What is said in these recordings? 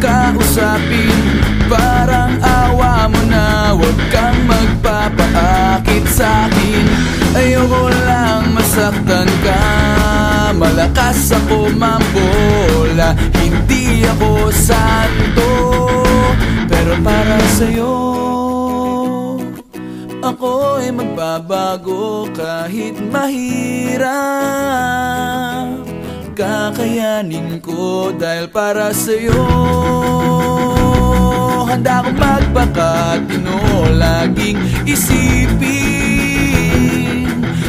kausapin. Parang awa mo na Huwag kang magpapaakit sa'kin Ayoko lang masaktan ka. Malakas ako mambola Hindi ako santo Pero para sa'yo Ako ay magbabago kahit mahirap Kakayanin ko dahil para sa'yo. Handa akong magpakatino Laging isipin.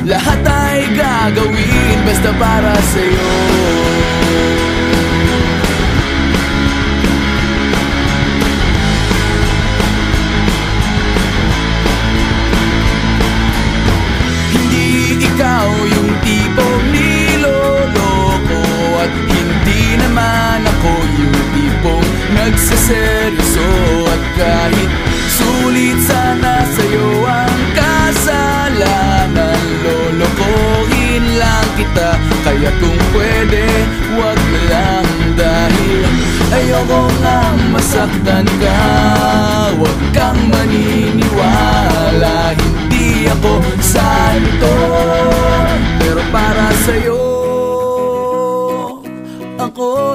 Lahat ay gagawin Basta para sa'yo nagsiseryoso At kahit sulit sana sa'yo ang kasalanan Lolokohin lang kita. Kaya kung pwede, wag na lang Dahil ayoko nga masaktan ka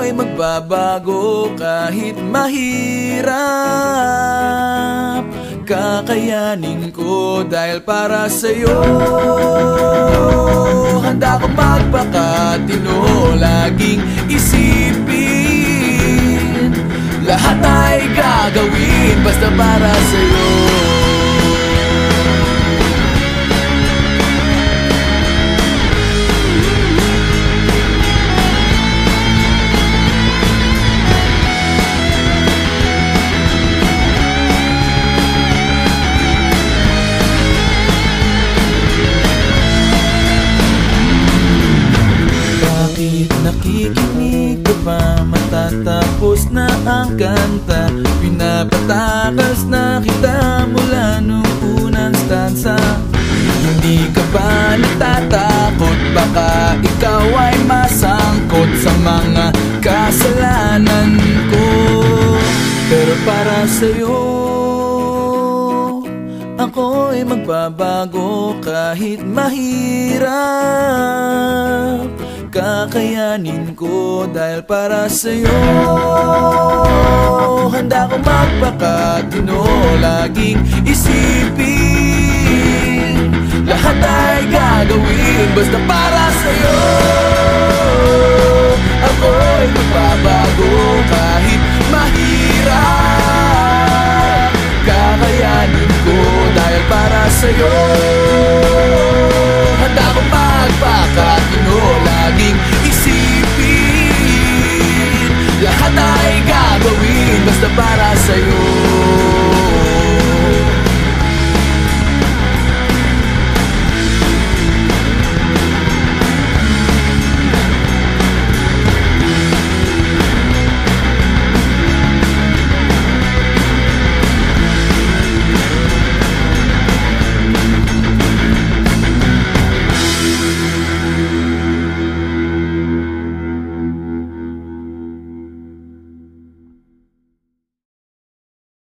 Ako ay magbabago kahit mahirap. Kakayanin ko dahil para sa'yo. Handa ko magpakatino Laging isipin. Lahat ay gagawin Basta para sa'yo pa Matatapos na ang kanta. Pinapatakas na kita mula nung unang stanza Hindi ka ba natatakot Baka ikaw ay masangkot Sa mga kasalanan ko. Pero para sa'yo ako ay magbabago kahit mahirap Kakayanin ko dahil para sa'yo. Handa ko magpakatino Laging isipin. Lahat ay gagawin Basta para sa'yo. Ako ay magbabago kahit mahirap. Kakayanin ko dahil para sa'yo